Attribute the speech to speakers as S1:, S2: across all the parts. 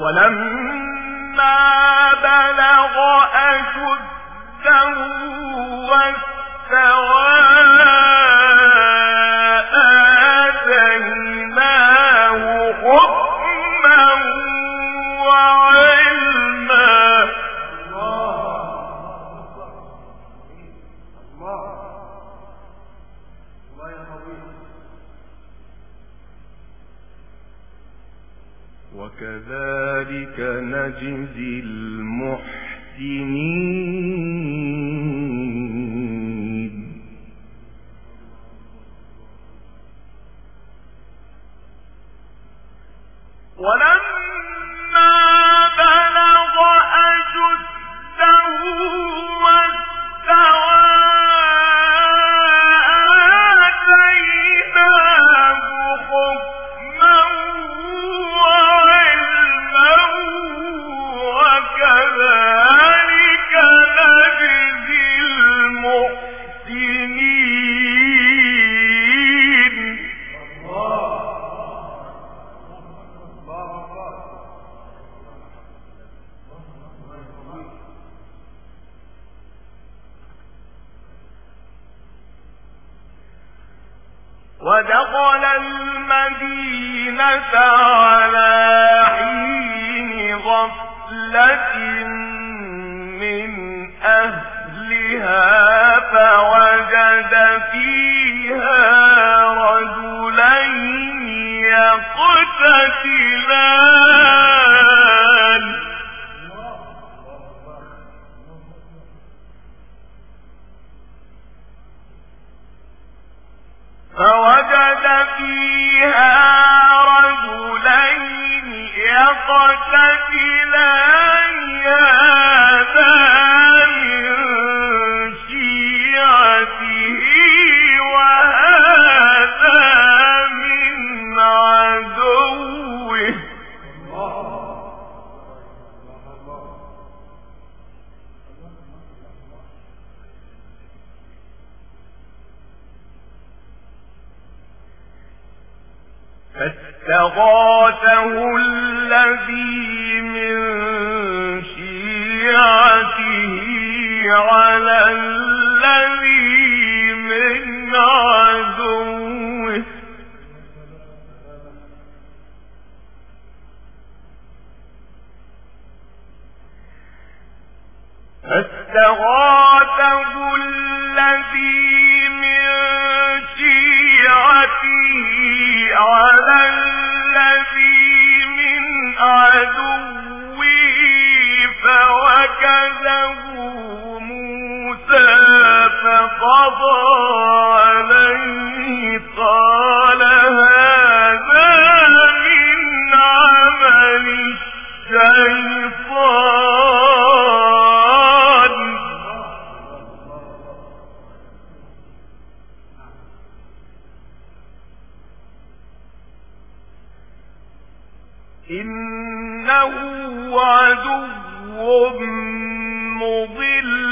S1: ولما بلغ أشده واستوى نجزي المحسنين. وقت تلاوته عدو مضل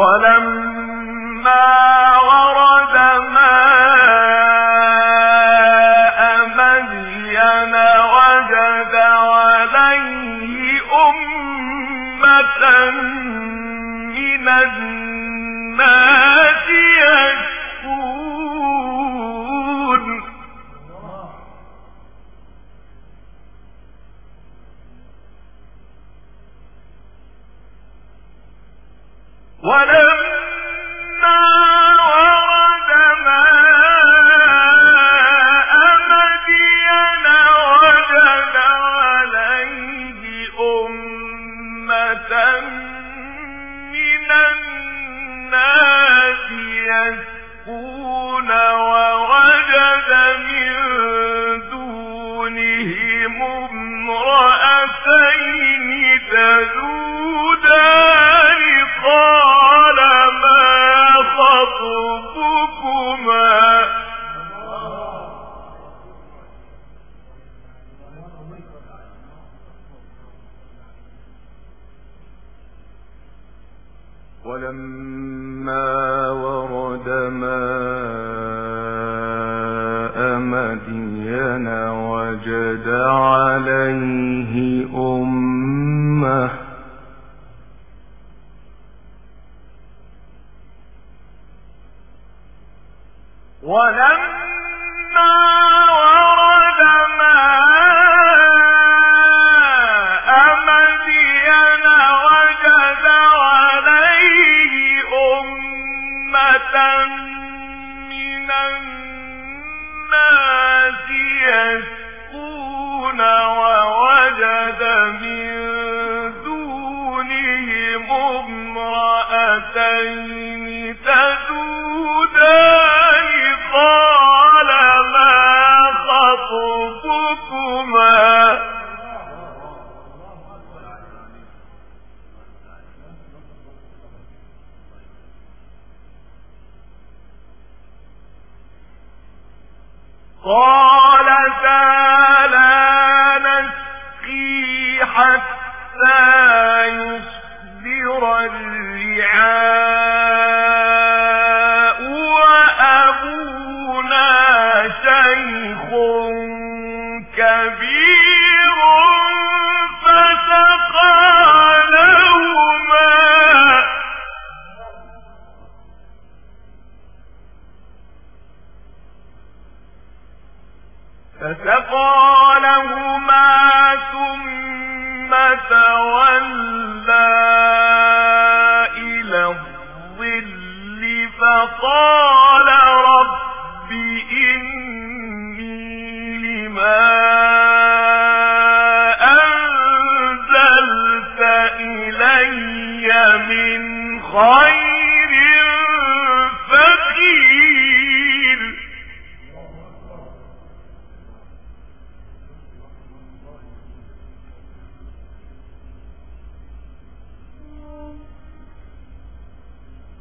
S1: ولما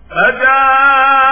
S1: فجاءته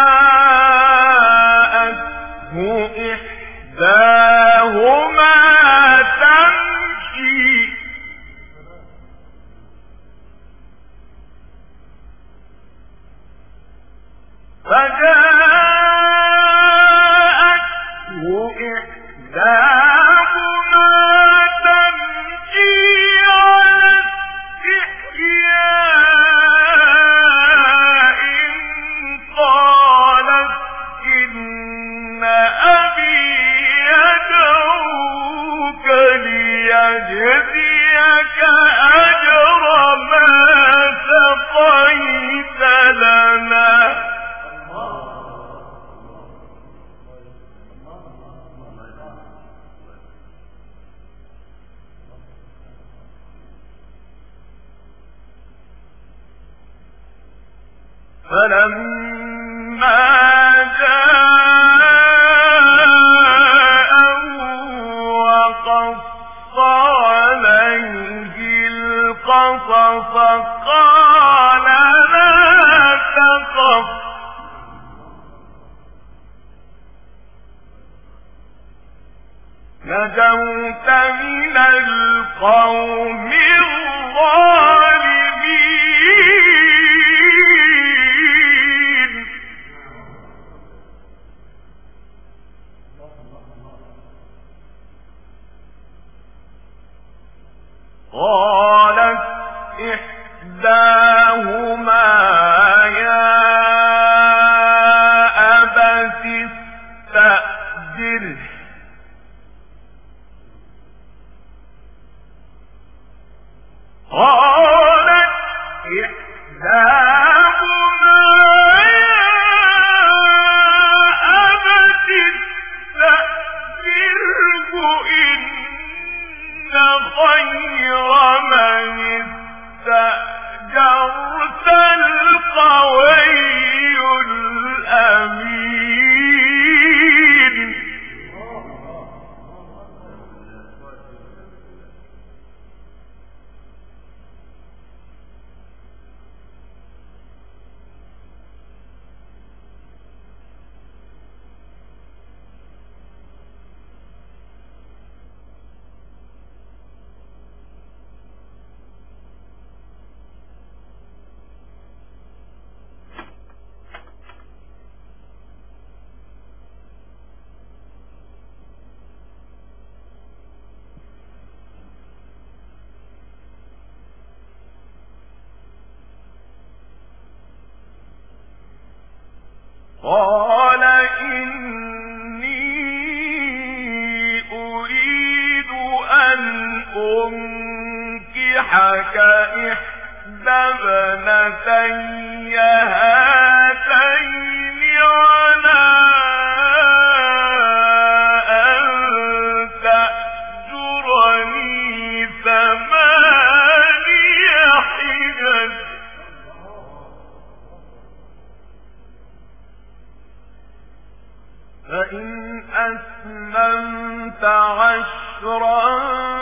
S1: أسلمت عشرا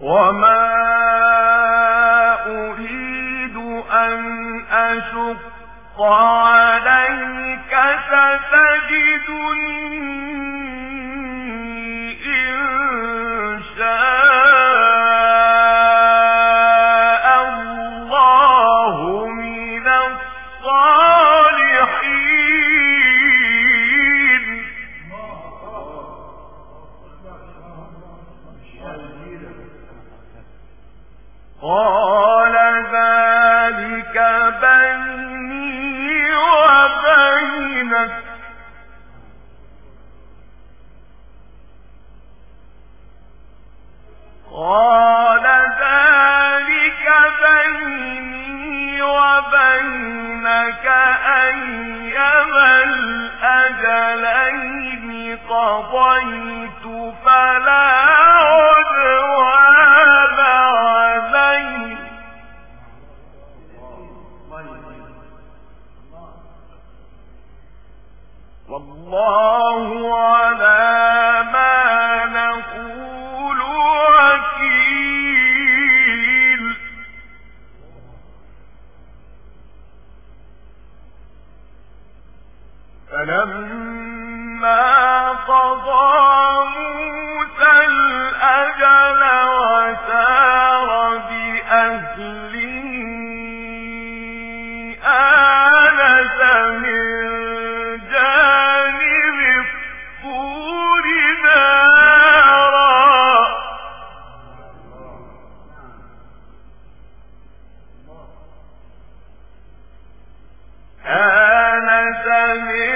S1: وما أريد أن أشق عليك ستجدني
S2: قضيت فلا ولا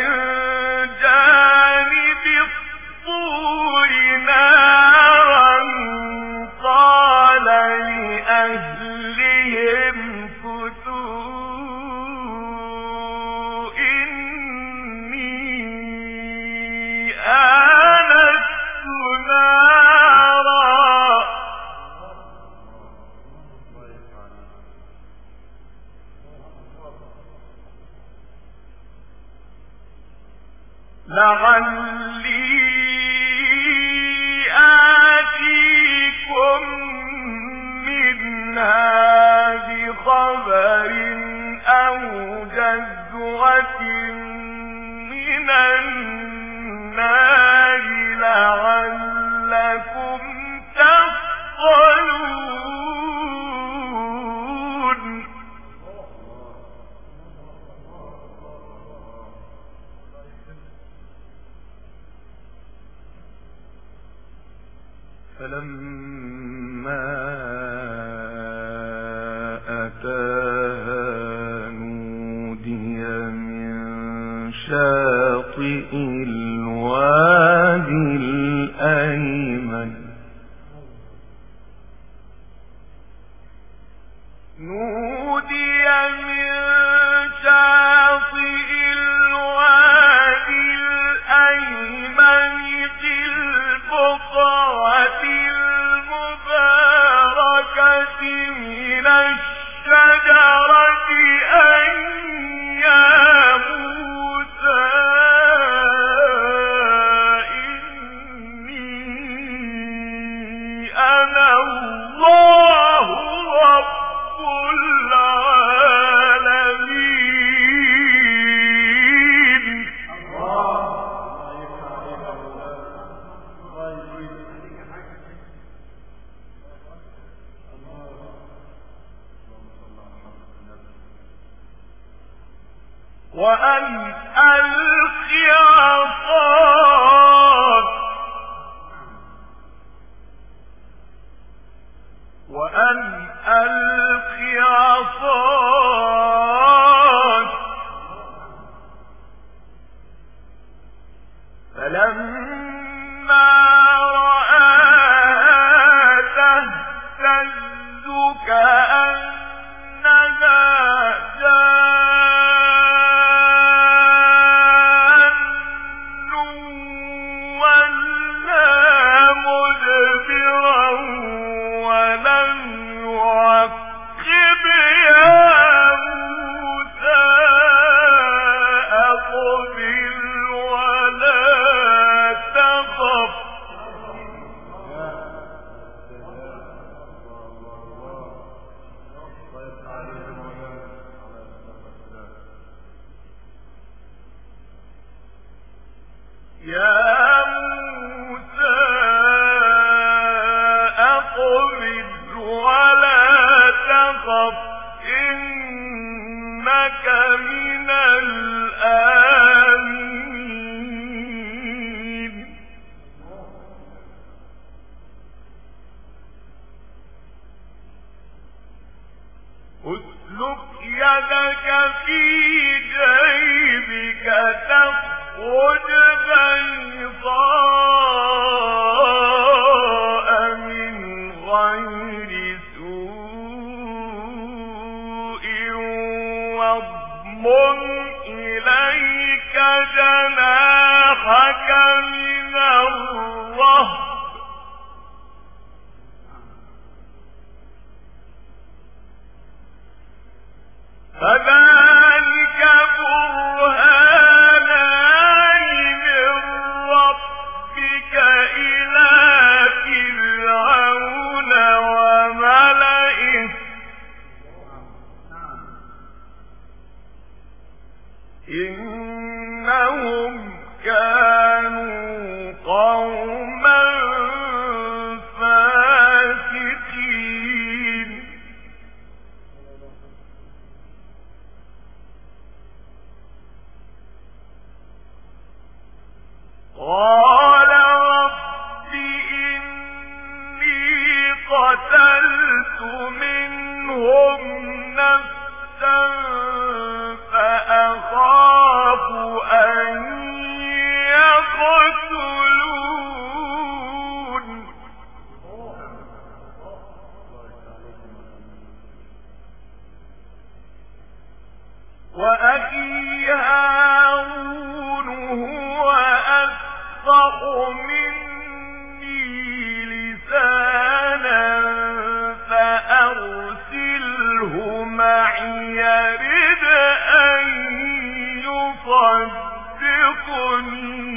S2: كنت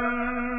S1: أَمَّا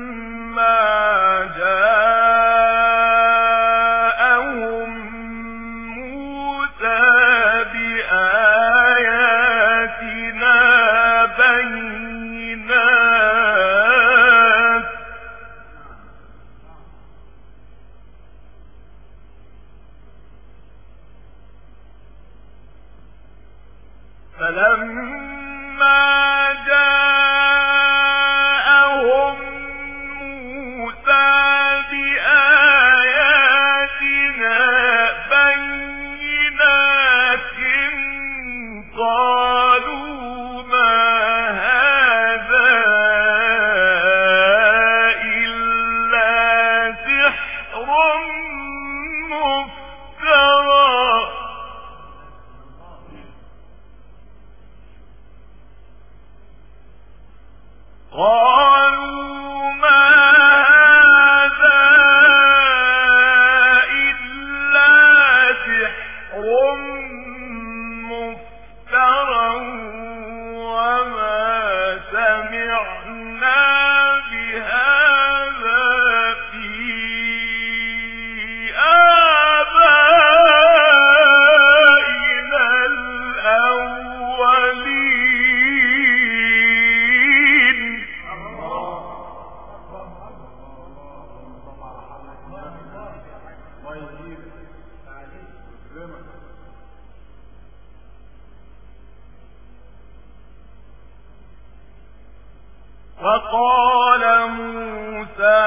S2: وقال موسى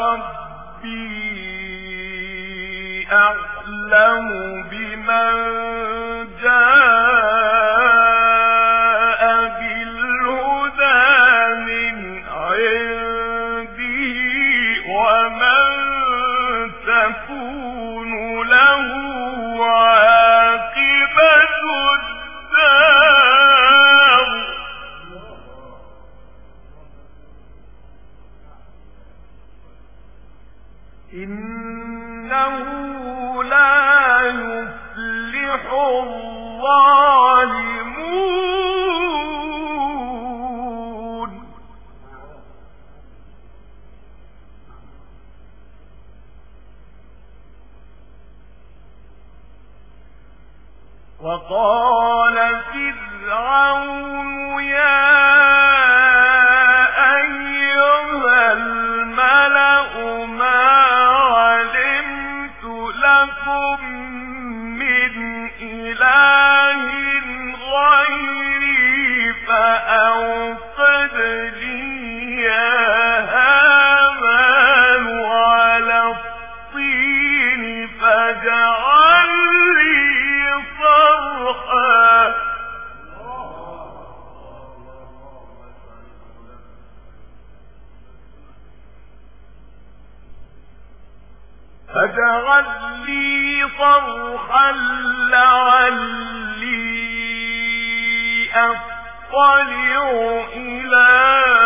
S2: ربي أعلم يطلع إلى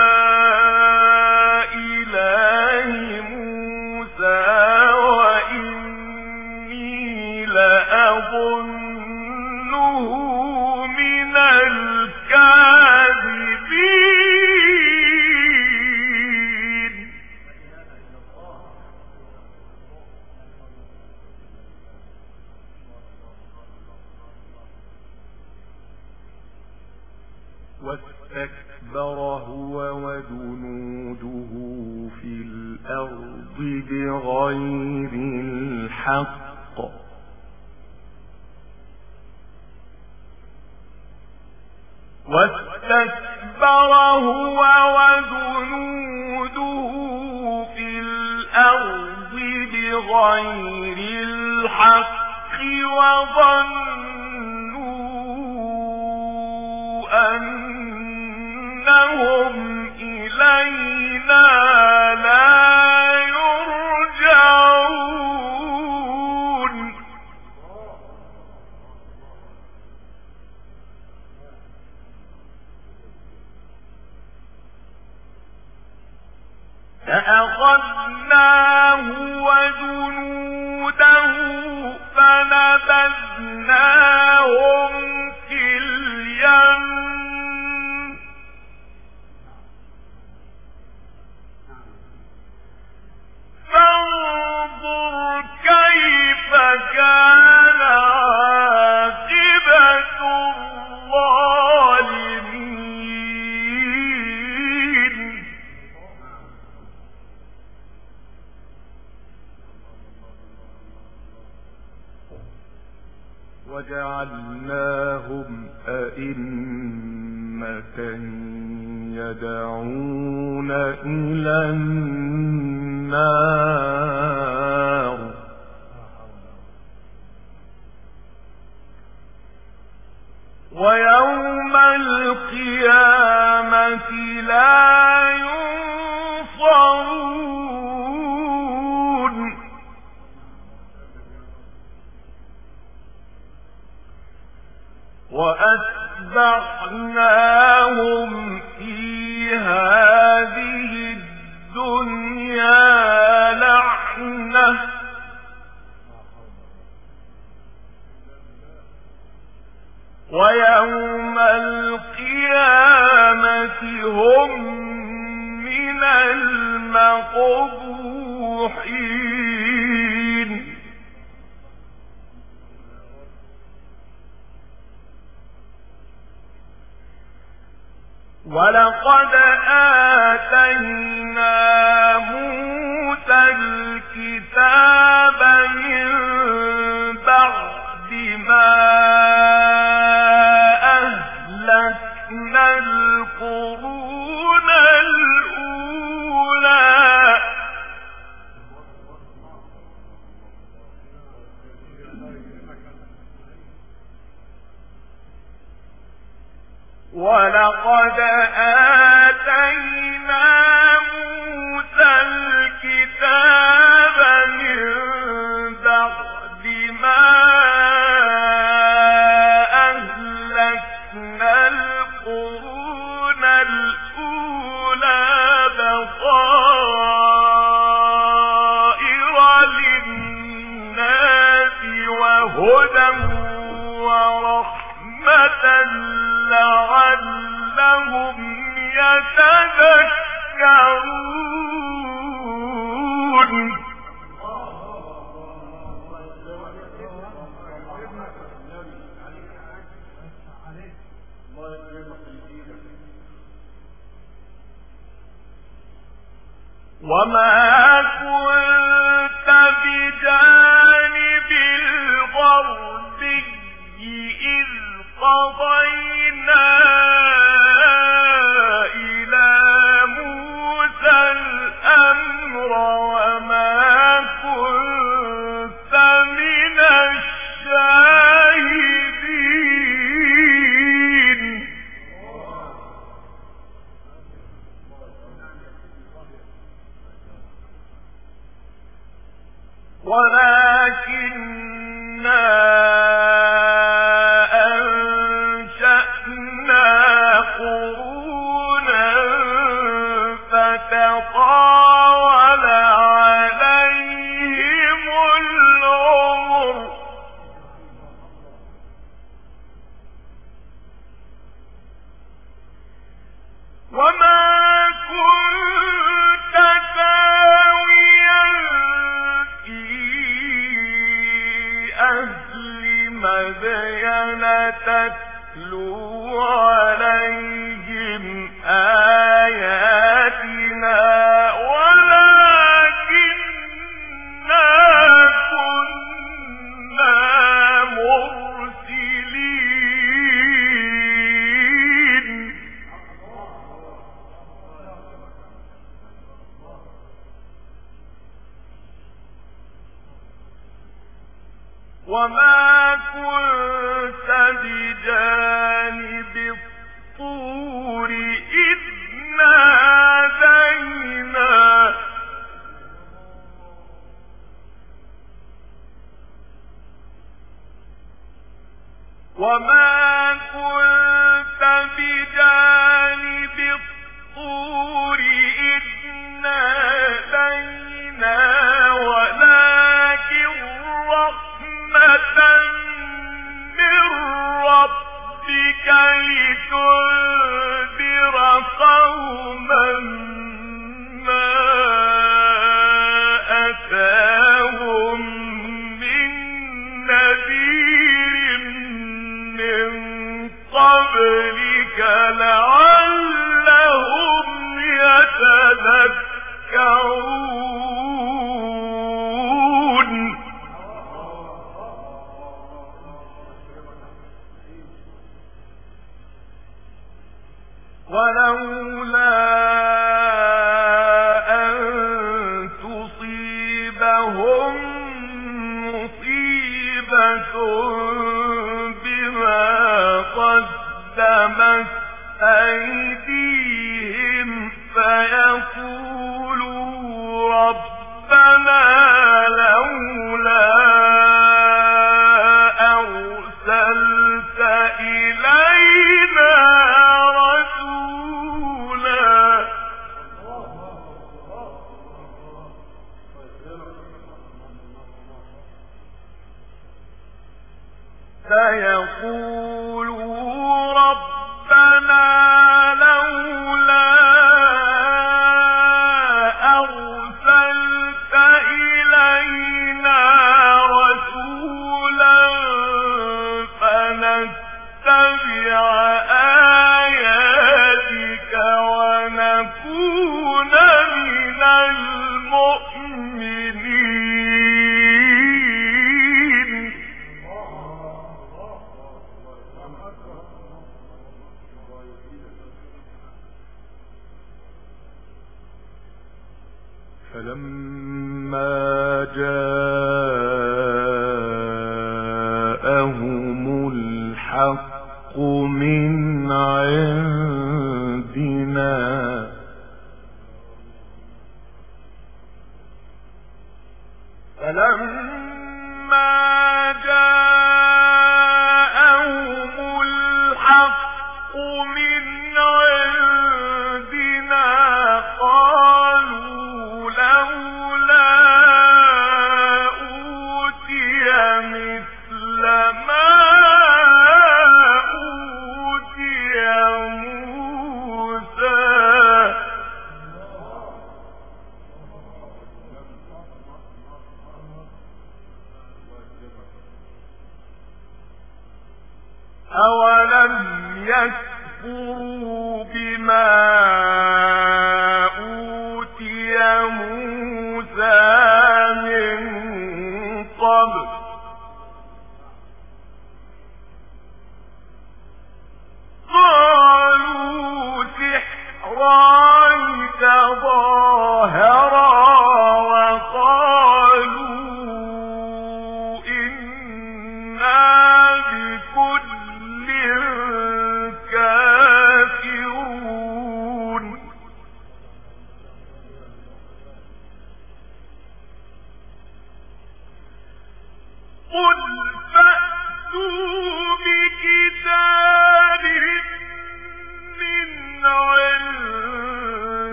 S1: وجعلناهم أئمة يدعون إلى النار.
S2: ويوم القيامة هم من المقبوحين. ولقد آتينا موسى الكتاب من بعد ما ولقد آتينا موسى الكتاب مدين تتلو عليهم آياتي أيديهم فيأتوا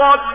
S2: أضل